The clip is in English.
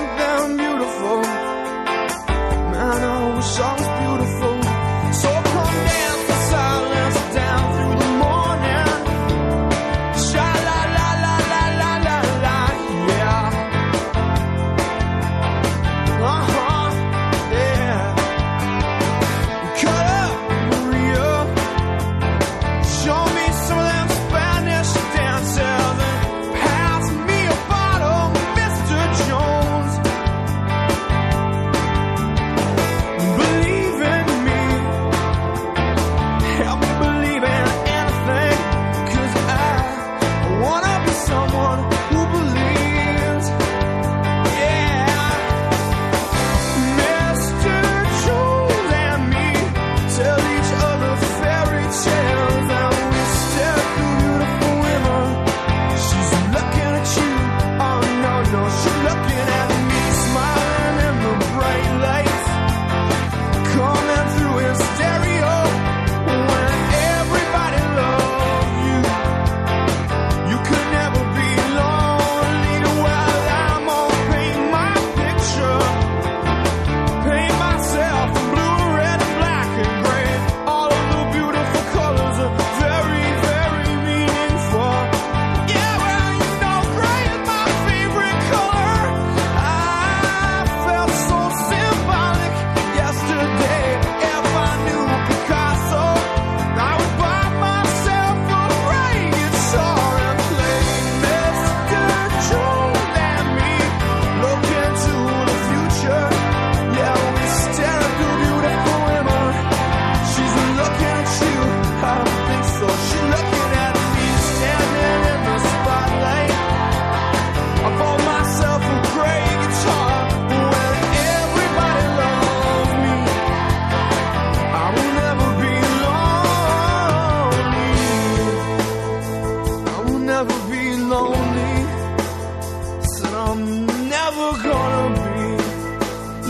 so damn beautiful. Man, I wish I was. looking at me.